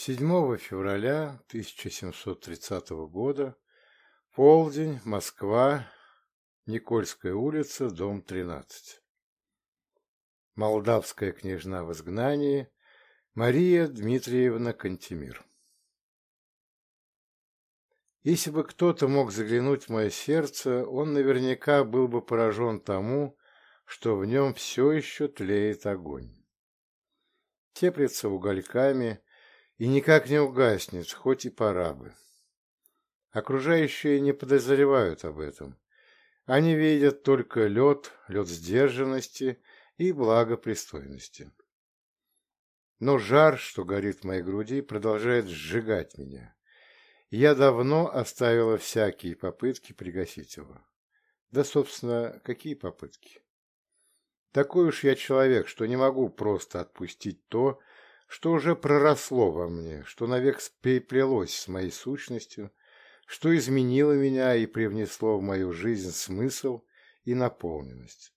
7 февраля 1730 года, полдень, Москва, Никольская улица, дом 13. Молдавская княжна в изгнании, Мария Дмитриевна Кантемир. Если бы кто-то мог заглянуть в мое сердце, он наверняка был бы поражен тому, что в нем все еще тлеет огонь. Теплится угольками, и никак не угаснет, хоть и пора бы. Окружающие не подозревают об этом. Они видят только лед, лед сдержанности и благопристойности. Но жар, что горит в моей груди, продолжает сжигать меня. я давно оставила всякие попытки пригасить его. Да, собственно, какие попытки? Такой уж я человек, что не могу просто отпустить то, что уже проросло во мне, что навек переплелось с моей сущностью, что изменило меня и привнесло в мою жизнь смысл и наполненность.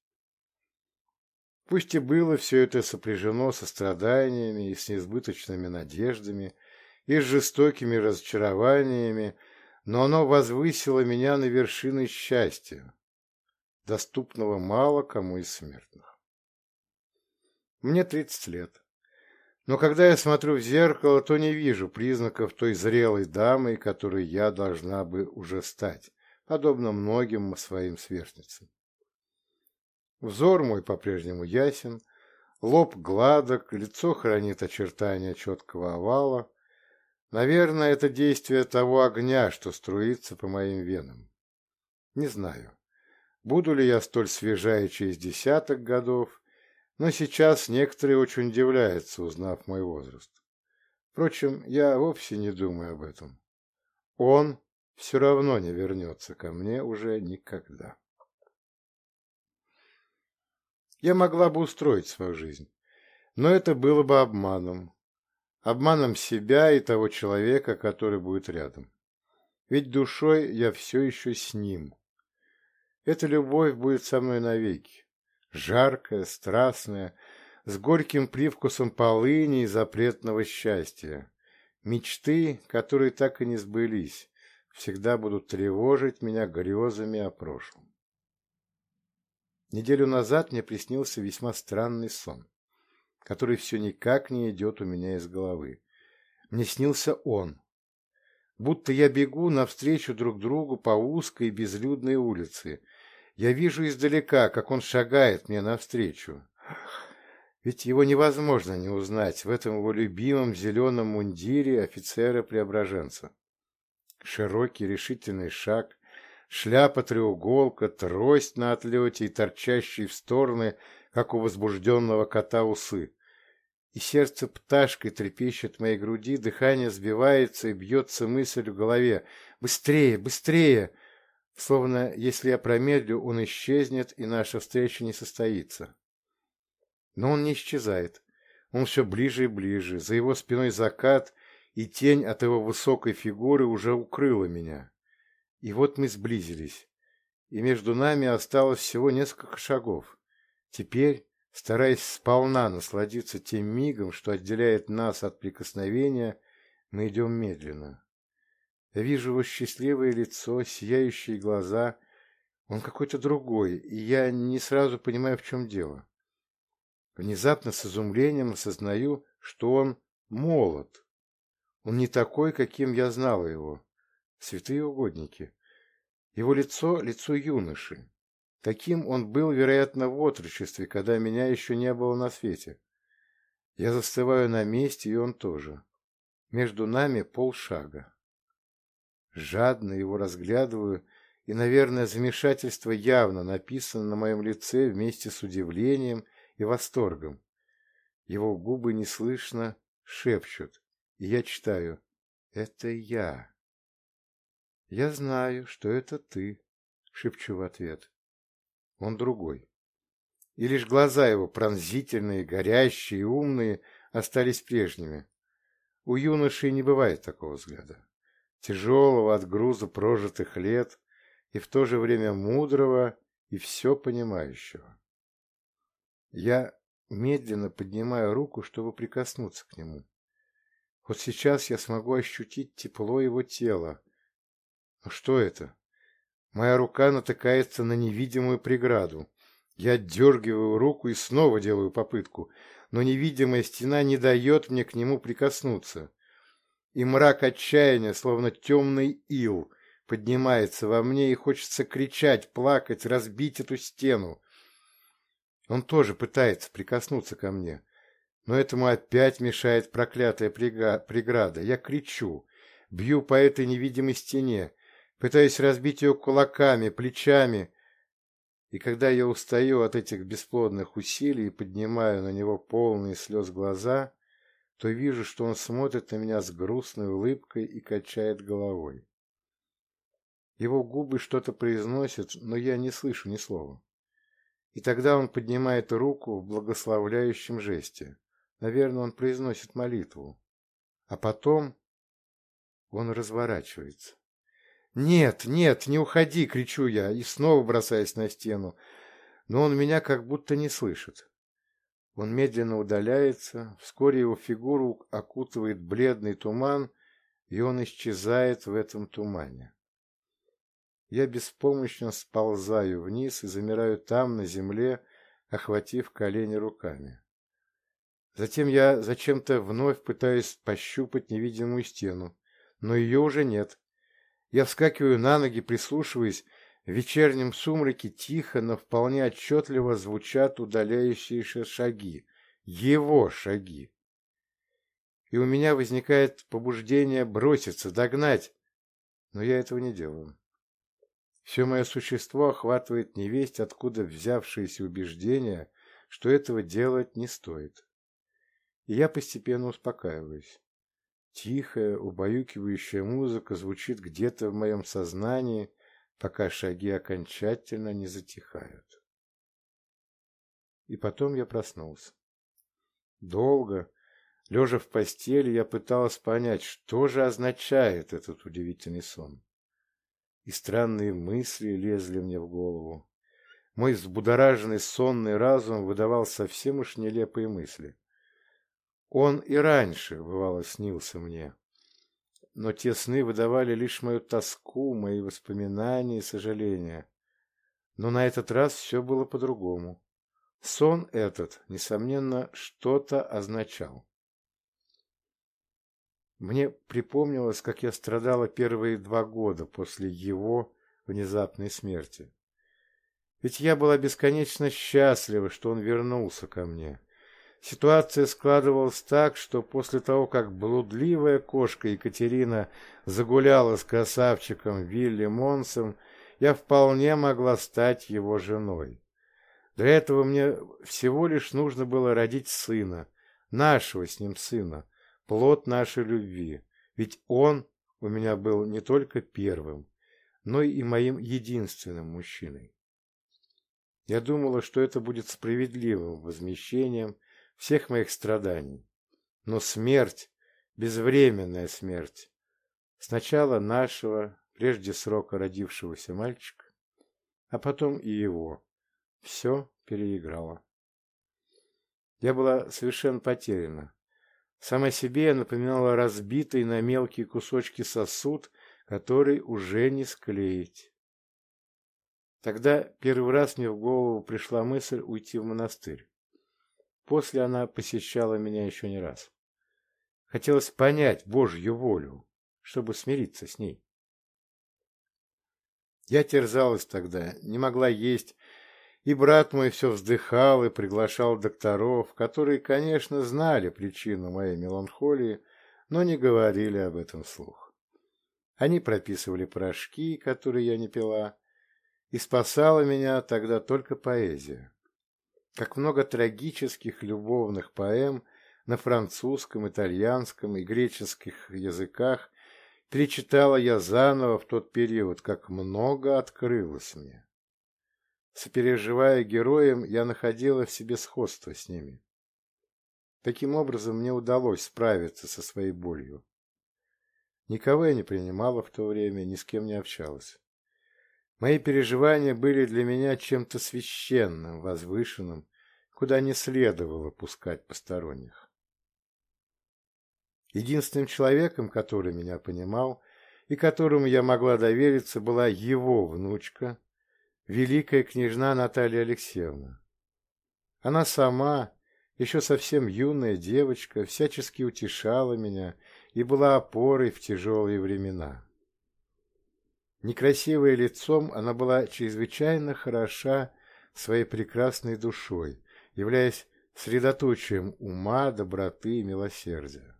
Пусть и было все это сопряжено со страданиями и с несбыточными надеждами, и с жестокими разочарованиями, но оно возвысило меня на вершины счастья, доступного мало кому из смертных. Мне тридцать лет. Но когда я смотрю в зеркало, то не вижу признаков той зрелой дамы, которой я должна бы уже стать, подобно многим своим сверстницам. Взор мой по-прежнему ясен, лоб гладок, лицо хранит очертания четкого овала. Наверное, это действие того огня, что струится по моим венам. Не знаю, буду ли я столь свежа через десяток годов, но сейчас некоторые очень удивляются, узнав мой возраст. Впрочем, я вовсе не думаю об этом. Он все равно не вернется ко мне уже никогда. Я могла бы устроить свою жизнь, но это было бы обманом. Обманом себя и того человека, который будет рядом. Ведь душой я все еще с ним. Эта любовь будет со мной навеки жаркое, страстное, с горьким привкусом полыни и запретного счастья. Мечты, которые так и не сбылись, всегда будут тревожить меня грезами о прошлом. Неделю назад мне приснился весьма странный сон, который все никак не идет у меня из головы. Мне снился он, будто я бегу навстречу друг другу по узкой безлюдной улице, я вижу издалека, как он шагает мне навстречу. Ведь его невозможно не узнать в этом его любимом зеленом мундире офицера-преображенца. Широкий решительный шаг, шляпа-треуголка, трость на отлете и торчащие в стороны, как у возбужденного кота усы. И сердце пташкой трепещет в моей груди, дыхание сбивается и бьется мысль в голове. «Быстрее! Быстрее!» Словно, если я промедлю, он исчезнет, и наша встреча не состоится. Но он не исчезает. Он все ближе и ближе. За его спиной закат, и тень от его высокой фигуры уже укрыла меня. И вот мы сблизились, и между нами осталось всего несколько шагов. Теперь, стараясь сполна насладиться тем мигом, что отделяет нас от прикосновения, мы идем медленно. Вижу его счастливое лицо, сияющие глаза. Он какой-то другой, и я не сразу понимаю, в чем дело. Внезапно с изумлением осознаю, что он молод. Он не такой, каким я знала его. Святые угодники. Его лицо — лицо юноши. Таким он был, вероятно, в отрочестве, когда меня еще не было на свете. Я застываю на месте, и он тоже. Между нами полшага. Жадно его разглядываю, и, наверное, замешательство явно написано на моем лице вместе с удивлением и восторгом. Его губы неслышно шепчут, и я читаю «Это я». «Я знаю, что это ты», — шепчу в ответ. Он другой. И лишь глаза его, пронзительные, горящие и умные, остались прежними. У юноши не бывает такого взгляда тяжелого от груза прожитых лет и в то же время мудрого и все понимающего. Я медленно поднимаю руку, чтобы прикоснуться к нему. Вот сейчас я смогу ощутить тепло его тела. Но что это? Моя рука натыкается на невидимую преграду. Я дергиваю руку и снова делаю попытку, но невидимая стена не дает мне к нему прикоснуться. И мрак отчаяния, словно темный ил, поднимается во мне, и хочется кричать, плакать, разбить эту стену. Он тоже пытается прикоснуться ко мне, но этому опять мешает проклятая преграда. Я кричу, бью по этой невидимой стене, пытаюсь разбить ее кулаками, плечами, и когда я устаю от этих бесплодных усилий и поднимаю на него полные слез глаза, то вижу, что он смотрит на меня с грустной улыбкой и качает головой. Его губы что-то произносят, но я не слышу ни слова. И тогда он поднимает руку в благословляющем жесте. Наверное, он произносит молитву. А потом он разворачивается. «Нет, нет, не уходи!» — кричу я и снова бросаюсь на стену. Но он меня как будто не слышит. Он медленно удаляется, вскоре его фигуру окутывает бледный туман, и он исчезает в этом тумане. Я беспомощно сползаю вниз и замираю там, на земле, охватив колени руками. Затем я зачем-то вновь пытаюсь пощупать невидимую стену, но ее уже нет. Я вскакиваю на ноги, прислушиваясь. В вечернем сумраке тихо, но вполне отчетливо звучат удаляющиеся шаги. Его шаги. И у меня возникает побуждение броситься, догнать. Но я этого не делаю. Все мое существо охватывает невесть, откуда взявшееся убеждение, что этого делать не стоит. И я постепенно успокаиваюсь. Тихая, убаюкивающая музыка звучит где-то в моем сознании, пока шаги окончательно не затихают. И потом я проснулся. Долго, лежа в постели, я пыталась понять, что же означает этот удивительный сон. И странные мысли лезли мне в голову. Мой взбудораженный сонный разум выдавал совсем уж нелепые мысли. Он и раньше, бывало, снился мне. Но те сны выдавали лишь мою тоску, мои воспоминания и сожаления. Но на этот раз все было по-другому. Сон этот, несомненно, что-то означал. Мне припомнилось, как я страдала первые два года после его внезапной смерти. Ведь я была бесконечно счастлива, что он вернулся ко мне, Ситуация складывалась так, что после того, как блудливая кошка Екатерина загуляла с красавчиком Вилли Монсом, я вполне могла стать его женой. Для этого мне всего лишь нужно было родить сына, нашего с ним сына, плод нашей любви, ведь он у меня был не только первым, но и моим единственным мужчиной. Я думала, что это будет справедливым возмещением всех моих страданий. Но смерть, безвременная смерть, сначала нашего, прежде срока родившегося мальчика, а потом и его, все переиграла. Я была совершенно потеряна. Сама себе я напоминала разбитый на мелкие кусочки сосуд, который уже не склеить. Тогда первый раз мне в голову пришла мысль уйти в монастырь. После она посещала меня еще не раз. Хотелось понять Божью волю, чтобы смириться с ней. Я терзалась тогда, не могла есть, и брат мой все вздыхал и приглашал докторов, которые, конечно, знали причину моей меланхолии, но не говорили об этом вслух. Они прописывали порошки, которые я не пила, и спасала меня тогда только поэзия как много трагических любовных поэм на французском, итальянском и греческих языках перечитала я заново в тот период, как много открылось мне. Сопереживая героям, я находила в себе сходство с ними. Таким образом, мне удалось справиться со своей болью. Никого я не принимала в то время, ни с кем не общалась. Мои переживания были для меня чем-то священным, возвышенным, куда не следовало пускать посторонних. Единственным человеком, который меня понимал и которому я могла довериться, была его внучка, великая княжна Наталья Алексеевна. Она сама, еще совсем юная девочка, всячески утешала меня и была опорой в тяжелые времена. Некрасивая лицом, она была чрезвычайно хороша своей прекрасной душой, являясь средоточием ума, доброты и милосердия.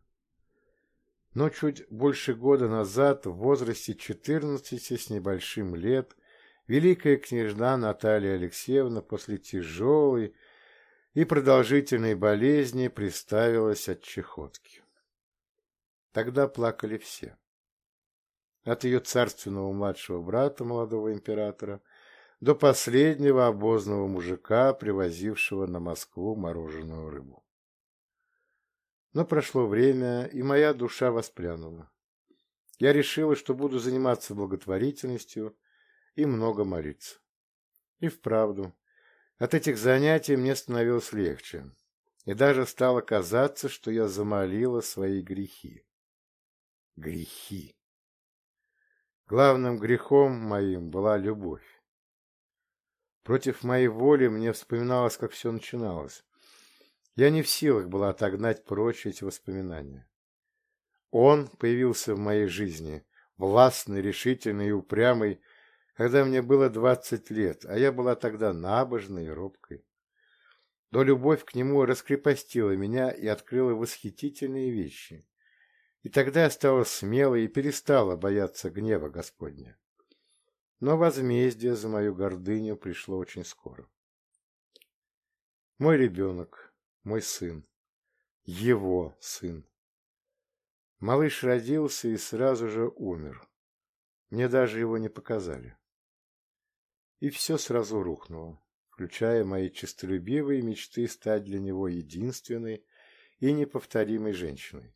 Но чуть больше года назад, в возрасте четырнадцати с небольшим лет, великая княжна Наталья Алексеевна после тяжелой и продолжительной болезни приставилась от чехотки. Тогда плакали все. От ее царственного младшего брата, молодого императора, до последнего обозного мужика, привозившего на Москву мороженую рыбу. Но прошло время, и моя душа воспрянула. Я решила, что буду заниматься благотворительностью и много молиться. И вправду, от этих занятий мне становилось легче, и даже стало казаться, что я замолила свои грехи. Грехи. Главным грехом моим была любовь. Против моей воли мне вспоминалось, как все начиналось. Я не в силах была отогнать прочь эти воспоминания. Он появился в моей жизни, властный, решительный и упрямый, когда мне было двадцать лет, а я была тогда набожной и робкой. Но любовь к нему раскрепостила меня и открыла восхитительные вещи. И тогда я стала смелой и перестала бояться гнева Господня. Но возмездие за мою гордыню пришло очень скоро. Мой ребенок, мой сын, его сын. Малыш родился и сразу же умер. Мне даже его не показали. И все сразу рухнуло, включая мои честолюбивые мечты стать для него единственной и неповторимой женщиной.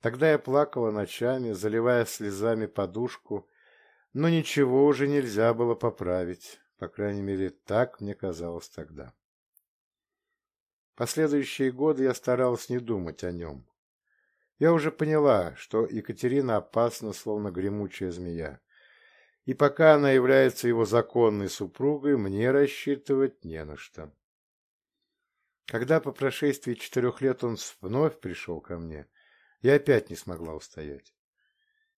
Тогда я плакала ночами, заливая слезами подушку но ничего уже нельзя было поправить, по крайней мере, так мне казалось тогда. Последующие годы я старалась не думать о нем. Я уже поняла, что Екатерина опасна, словно гремучая змея, и пока она является его законной супругой, мне рассчитывать не на что. Когда по прошествии четырех лет он вновь пришел ко мне, я опять не смогла устоять.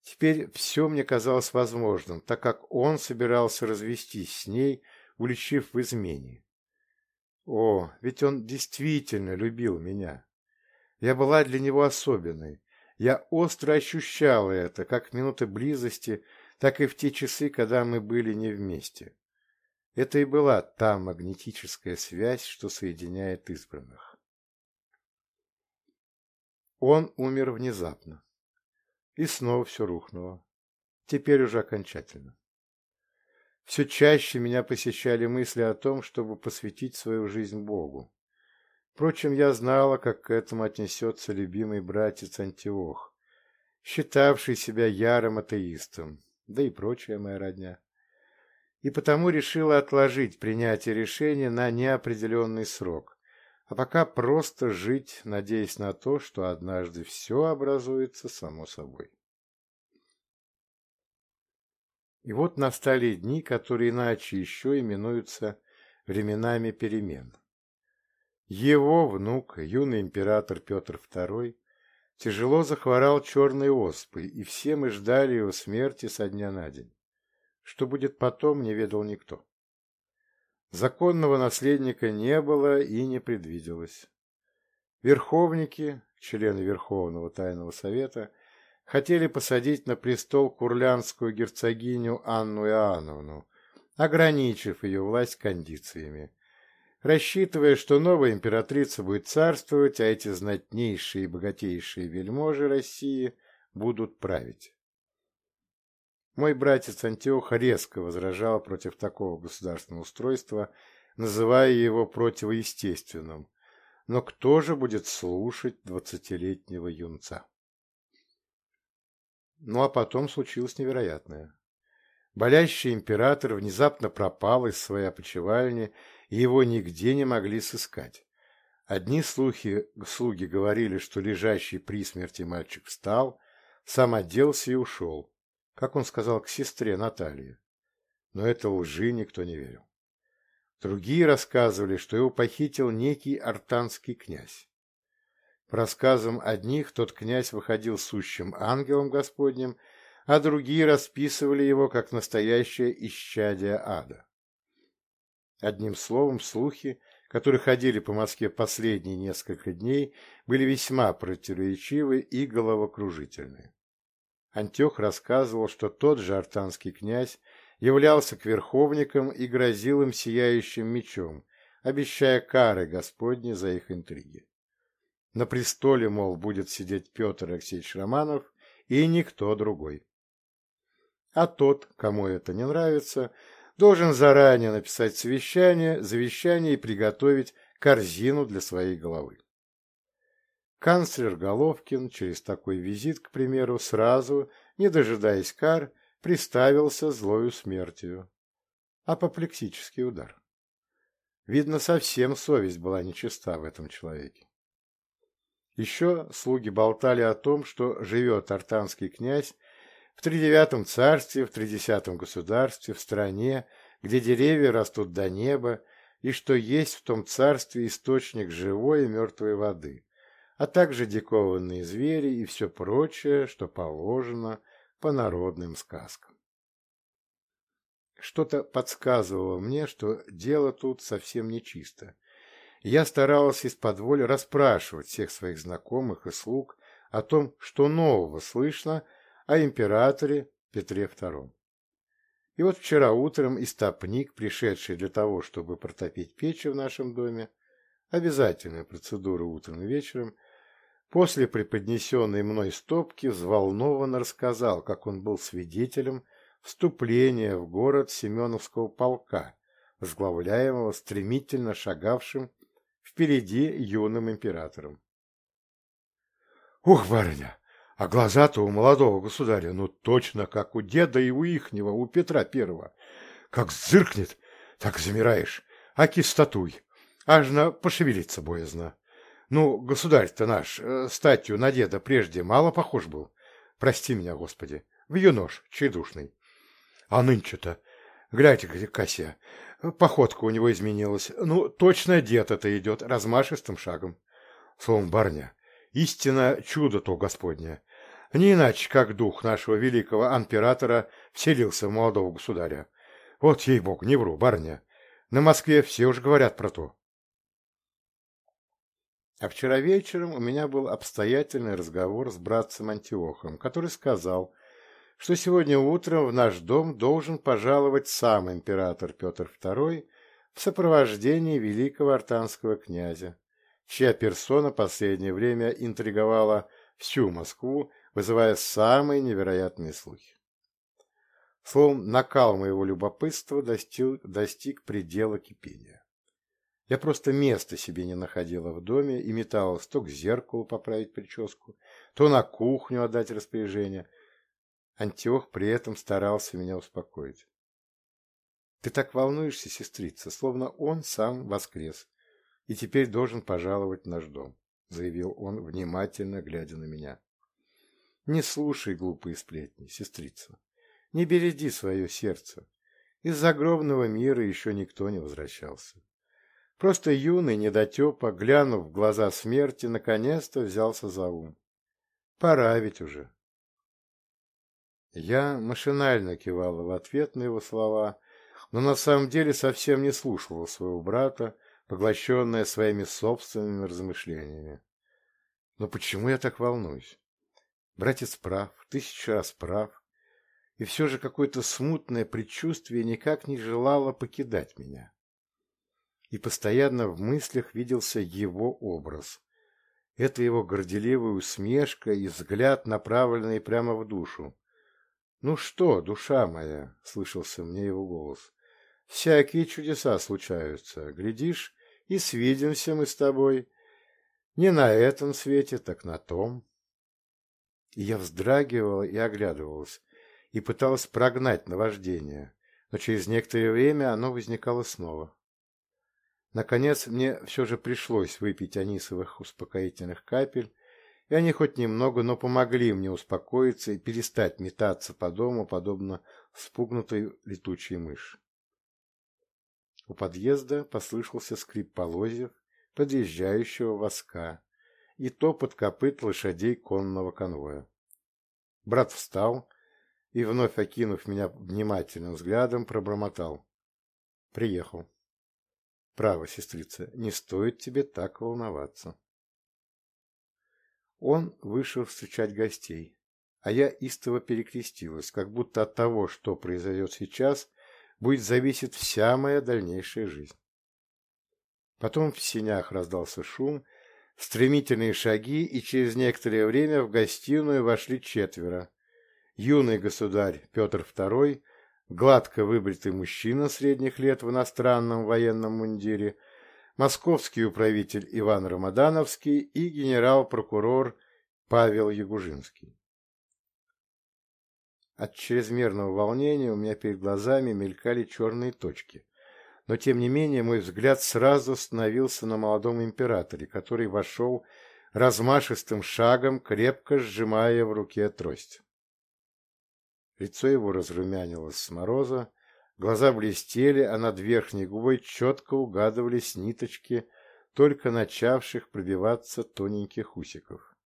Теперь все мне казалось возможным, так как он собирался развестись с ней, уличив в измене. О, ведь он действительно любил меня. Я была для него особенной. Я остро ощущала это, как в минуты близости, так и в те часы, когда мы были не вместе. Это и была та магнетическая связь, что соединяет избранных. Он умер внезапно. И снова все рухнуло. Теперь уже окончательно. Все чаще меня посещали мысли о том, чтобы посвятить свою жизнь Богу. Впрочем, я знала, как к этому отнесется любимый братец Антиох, считавший себя ярым атеистом, да и прочая моя родня. И потому решила отложить принятие решения на неопределенный срок, а пока просто жить, надеясь на то, что однажды все образуется само собой. И вот настали дни, которые иначе еще именуются временами перемен. Его внук, юный император Петр II, тяжело захворал черной оспой, и все мы ждали его смерти со дня на день. Что будет потом, не ведал никто. Законного наследника не было и не предвиделось. Верховники, члены Верховного Тайного Совета, хотели посадить на престол курлянскую герцогиню Анну Иоанновну, ограничив ее власть кондициями, рассчитывая, что новая императрица будет царствовать, а эти знатнейшие и богатейшие вельможи России будут править. Мой братец Антиох резко возражал против такого государственного устройства, называя его противоестественным. Но кто же будет слушать двадцатилетнего юнца? Ну а потом случилось невероятное. Болящий император внезапно пропал из своей опочивальни, и его нигде не могли сыскать. Одни слухи, слуги говорили, что лежащий при смерти мальчик встал, сам оделся и ушел, как он сказал к сестре Наталье. Но это лжи никто не верил. Другие рассказывали, что его похитил некий артанский князь. По рассказам одних, тот князь выходил сущим ангелом Господним, а другие расписывали его как настоящее исчадие ада. Одним словом, слухи, которые ходили по Москве последние несколько дней, были весьма противоречивы и головокружительны. Антех рассказывал, что тот же артанский князь являлся к верховникам и грозил им сияющим мечом, обещая кары Господни за их интриги. На престоле, мол, будет сидеть Петр Алексеевич Романов и никто другой. А тот, кому это не нравится, должен заранее написать совещание, завещание и приготовить корзину для своей головы. Канцлер Головкин через такой визит, к примеру, сразу, не дожидаясь кар, приставился злою смертью. Апоплексический удар. Видно, совсем совесть была нечиста в этом человеке. Еще слуги болтали о том, что живет артанский князь в тридевятом царстве, в тридесятом государстве, в стране, где деревья растут до неба, и что есть в том царстве источник живой и мертвой воды, а также дикованные звери и все прочее, что положено по народным сказкам. Что-то подсказывало мне, что дело тут совсем нечисто, я старалась из-под воли расспрашивать всех своих знакомых и слуг о том, что нового слышно о императоре Петре II. И вот вчера утром истопник, пришедший для того, чтобы протопить печи в нашем доме, обязательная процедура утром и вечером, после преподнесенной мной стопки взволнованно рассказал, как он был свидетелем вступления в город Семеновского полка, возглавляемого стремительно шагавшим впереди юным императором. «Ух, барыня, а глаза-то у молодого государя, ну точно как у деда и у ихнего, у Петра Первого. Как зыркнет, так замираешь, аки статуй, аж на пошевелиться боязно. Ну, государь-то наш, э, статью на деда прежде мало похож был. Прости меня, Господи, в юнош, чайдушный. А нынче-то, гляньте, Кася, Походка у него изменилась. Ну, точно дед это идет, размашистым шагом. Словом, барня, истинно чудо то Господне. Не иначе, как дух нашего великого императора вселился в молодого государя. Вот ей-бог, не вру, барня. На Москве все уж говорят про то. А вчера вечером у меня был обстоятельный разговор с братцем Антиохом, который сказал, что сегодня утром в наш дом должен пожаловать сам император Петр II в сопровождении великого артанского князя, чья персона последнее время интриговала всю Москву, вызывая самые невероятные слухи. Словом, накал моего любопытства достиг, достиг предела кипения. Я просто места себе не находила в доме и металась то к зеркалу поправить прическу, то на кухню отдать распоряжение – Антиох при этом старался меня успокоить. «Ты так волнуешься, сестрица, словно он сам воскрес и теперь должен пожаловать в наш дом», — заявил он, внимательно глядя на меня. «Не слушай глупые сплетни, сестрица. Не береди свое сердце. Из загробного мира еще никто не возвращался. Просто юный недотепа, глянув в глаза смерти, наконец-то взялся за ум. Пора ведь уже. Я машинально кивала в ответ на его слова, но на самом деле совсем не слушала своего брата, поглощенная своими собственными размышлениями. Но почему я так волнуюсь? Братец прав, тысячу раз прав, и все же какое-то смутное предчувствие никак не желало покидать меня. И постоянно в мыслях виделся его образ. Это его горделивая усмешка и взгляд, направленный прямо в душу. «Ну что, душа моя?» — слышался мне его голос. «Всякие чудеса случаются. Глядишь, и свидимся мы с тобой. Не на этом свете, так на том». И я вздрагивала и оглядывалась, и пыталась прогнать наваждение, но через некоторое время оно возникало снова. Наконец, мне все же пришлось выпить анисовых успокоительных капель, и они хоть немного, но помогли мне успокоиться и перестать метаться по дому, подобно спугнутой летучей мыши. У подъезда послышался скрип полозьев, подъезжающего воска, и топот копыт лошадей конного конвоя. Брат встал и, вновь окинув меня внимательным взглядом, пробормотал. Приехал. Право, сестрица, не стоит тебе так волноваться. Он вышел встречать гостей, а я истово перекрестилась, как будто от того, что произойдет сейчас, будет зависеть вся моя дальнейшая жизнь. Потом в синях раздался шум, стремительные шаги, и через некоторое время в гостиную вошли четверо. Юный государь Петр II, гладко выбритый мужчина средних лет в иностранном военном мундире – московский управитель Иван Рамадановский и генерал-прокурор Павел Ягужинский. От чрезмерного волнения у меня перед глазами мелькали черные точки, но тем не менее мой взгляд сразу остановился на молодом императоре, который вошел размашистым шагом, крепко сжимая в руке трость. Лицо его разрумянилось с мороза, Глаза блестели, а над верхней губой четко угадывались ниточки только начавших пробиваться тоненьких усиков.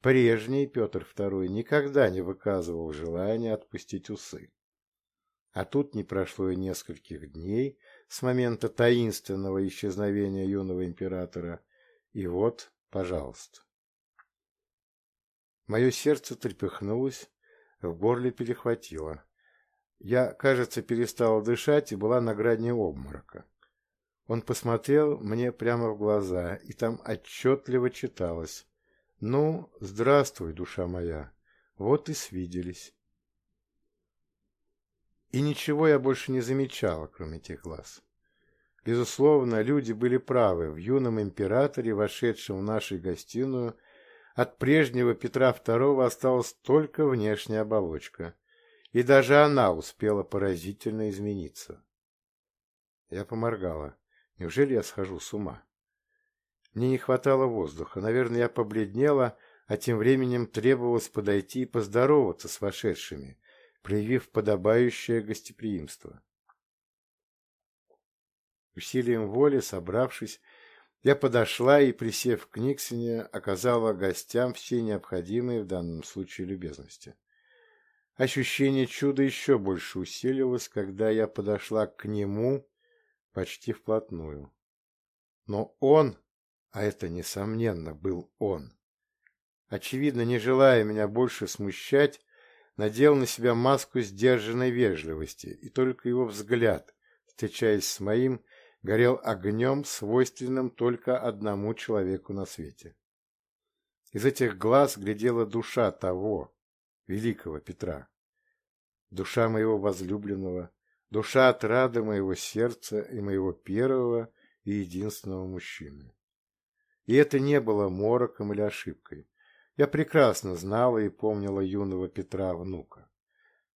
Прежний Петр II никогда не выказывал желания отпустить усы. А тут не прошло и нескольких дней с момента таинственного исчезновения юного императора, и вот, пожалуйста. Мое сердце трепыхнулось, в горле перехватило. Я, кажется, перестала дышать и была на грани обморока. Он посмотрел мне прямо в глаза, и там отчетливо читалось. «Ну, здравствуй, душа моя, вот и свиделись». И ничего я больше не замечала, кроме тех глаз. Безусловно, люди были правы. В юном императоре, вошедшем в нашу гостиную, от прежнего Петра II осталась только внешняя оболочка и даже она успела поразительно измениться. Я поморгала. Неужели я схожу с ума? Мне не хватало воздуха. Наверное, я побледнела, а тем временем требовалось подойти и поздороваться с вошедшими, проявив подобающее гостеприимство. Усилием воли, собравшись, я подошла и, присев к Никсоне, оказала гостям все необходимые в данном случае любезности. Ощущение чуда еще больше усилилось, когда я подошла к нему почти вплотную. Но он, а это, несомненно, был он, очевидно, не желая меня больше смущать, надел на себя маску сдержанной вежливости, и только его взгляд, встречаясь с моим, горел огнем, свойственным только одному человеку на свете. Из этих глаз глядела душа того, великого Петра. Душа моего возлюбленного, душа отрады моего сердца и моего первого и единственного мужчины. И это не было мороком или ошибкой. Я прекрасно знала и помнила юного Петра внука.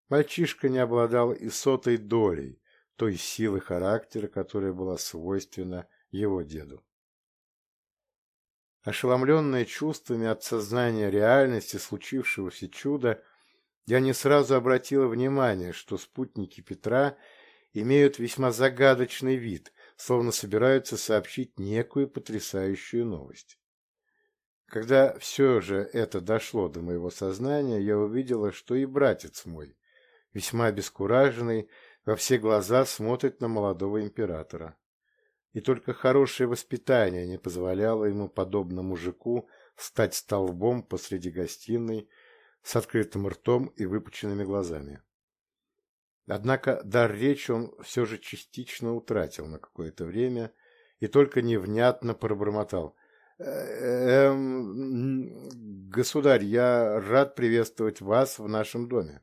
Мальчишка не обладал и сотой долей той силы характера, которая была свойственна его деду. Ошеломленная чувствами от сознания реальности случившегося чуда, я не сразу обратила внимание, что спутники Петра имеют весьма загадочный вид, словно собираются сообщить некую потрясающую новость. Когда все же это дошло до моего сознания, я увидела, что и братец мой, весьма обескураженный, во все глаза смотрит на молодого императора. И только хорошее воспитание не позволяло ему, подобно мужику, стать столбом посреди гостиной, с открытым ртом и выпученными глазами. Однако дар речи он все же частично утратил на какое-то время и только невнятно пробормотал. «Э «Эм, государь, я рад приветствовать вас в нашем доме».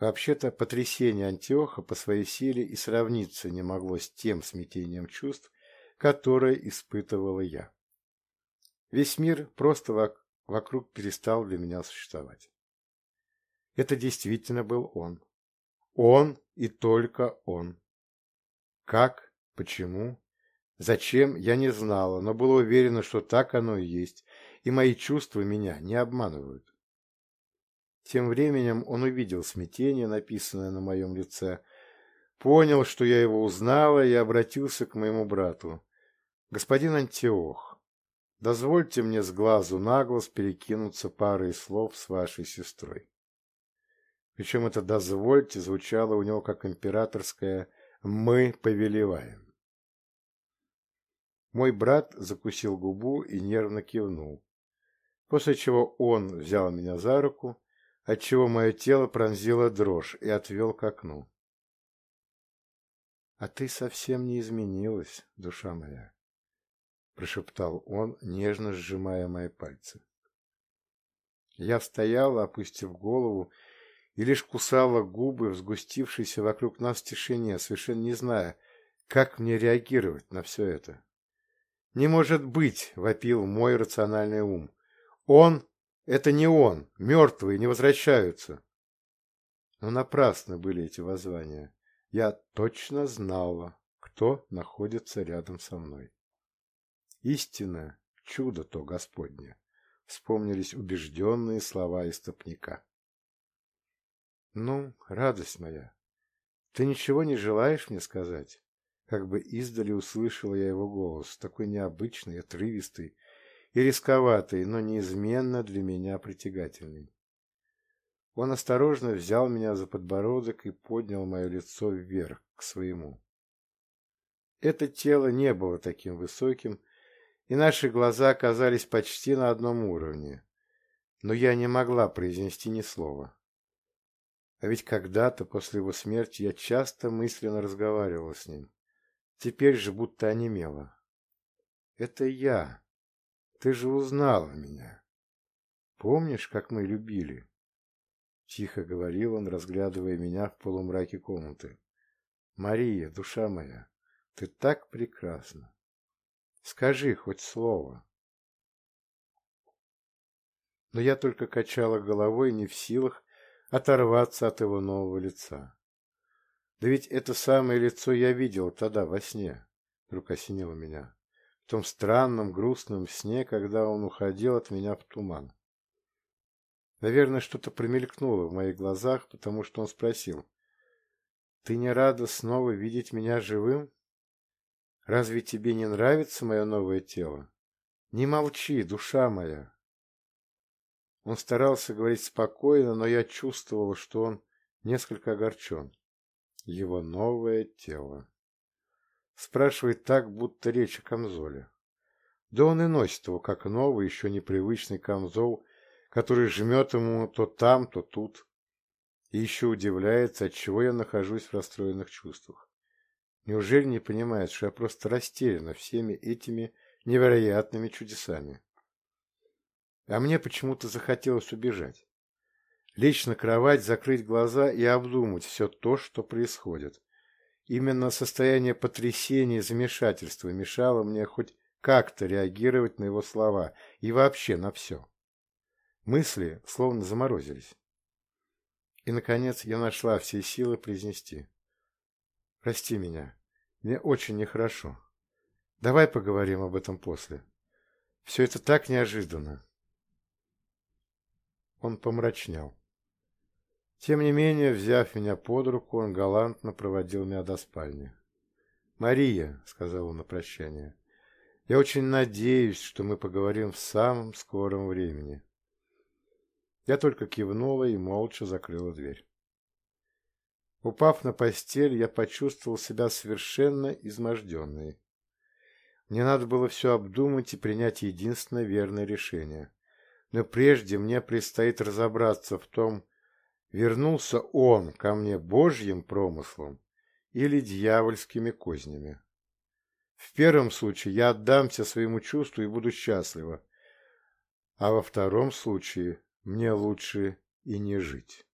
Вообще-то потрясение Антиоха по своей силе и сравниться не могло с тем смятением чувств, которое испытывала я. Весь мир просто вокруг перестал для меня существовать. Это действительно был он. Он и только он. Как Почему? Зачем, я не знала, но была уверена, что так оно и есть, и мои чувства меня не обманывают. Тем временем он увидел смятение, написанное на моем лице, понял, что я его узнала, и обратился к моему брату. «Господин Антиох, дозвольте мне с глазу на глаз перекинуться парой слов с вашей сестрой». Причем это «дозвольте» звучало у него как императорское «мы повелеваем». Мой брат закусил губу и нервно кивнул, после чего он взял меня за руку, отчего мое тело пронзило дрожь и отвел к окну. — А ты совсем не изменилась, душа моя, — прошептал он, нежно сжимая мои пальцы. Я стояла, опустив голову, и лишь кусала губы в сгустившейся вокруг нас тишине, совершенно не зная, как мне реагировать на все это. «Не может быть!» — вопил мой рациональный ум. «Он — это не он! Мертвые не возвращаются!» Но напрасно были эти воззвания. Я точно знала, кто находится рядом со мной. Истинное чудо то Господне, вспомнились убежденные слова истопника. «Ну, радость моя, ты ничего не желаешь мне сказать?» Как бы издали услышала я его голос, такой необычный, отрывистый и рисковатый, но неизменно для меня притягательный. Он осторожно взял меня за подбородок и поднял мое лицо вверх, к своему. Это тело не было таким высоким, и наши глаза оказались почти на одном уровне, но я не могла произнести ни слова. А ведь когда-то после его смерти я часто мысленно разговаривала с ним. Теперь же будто онемела. «Это я. Ты же узнала меня. Помнишь, как мы любили?» Тихо говорил он, разглядывая меня в полумраке комнаты. «Мария, душа моя, ты так прекрасна. Скажи хоть слово». Но я только качала головой, не в силах оторваться от его нового лица. Да ведь это самое лицо я видел тогда во сне, вдруг осенило меня, в том странном грустном сне, когда он уходил от меня в туман. Наверное, что-то промелькнуло в моих глазах, потому что он спросил, «Ты не рада снова видеть меня живым? Разве тебе не нравится мое новое тело? Не молчи, душа моя!» Он старался говорить спокойно, но я чувствовал, что он несколько огорчен его новое тело. Спрашивает так, будто речь о камзоле. Да он и носит его, как новый, еще непривычный камзол, который жмет ему то там, то тут. И еще удивляется, отчего я нахожусь в расстроенных чувствах. Неужели не понимает, что я просто растеряна всеми этими невероятными чудесами? А мне почему-то захотелось убежать лечь на кровать, закрыть глаза и обдумать все то, что происходит. Именно состояние потрясения и замешательства мешало мне хоть как-то реагировать на его слова и вообще на все. Мысли словно заморозились. И, наконец, я нашла все силы произнести. «Прости меня. Мне очень нехорошо. Давай поговорим об этом после. Все это так неожиданно». Он помрачнел. Тем не менее, взяв меня под руку, он галантно проводил меня до спальни. «Мария», — сказал он на прощание, — «я очень надеюсь, что мы поговорим в самом скором времени». Я только кивнула и молча закрыла дверь. Упав на постель, я почувствовал себя совершенно изможденной. Мне надо было все обдумать и принять единственное верное решение. Но прежде мне предстоит разобраться в том, вернулся он ко мне божьим промыслом или дьявольскими кознями. В первом случае я отдамся своему чувству и буду счастлива, а во втором случае мне лучше и не жить.